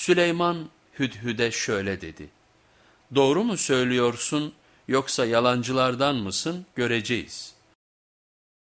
Süleyman Hüdhüd'e şöyle dedi. Doğru mu söylüyorsun yoksa yalancılardan mısın göreceğiz.''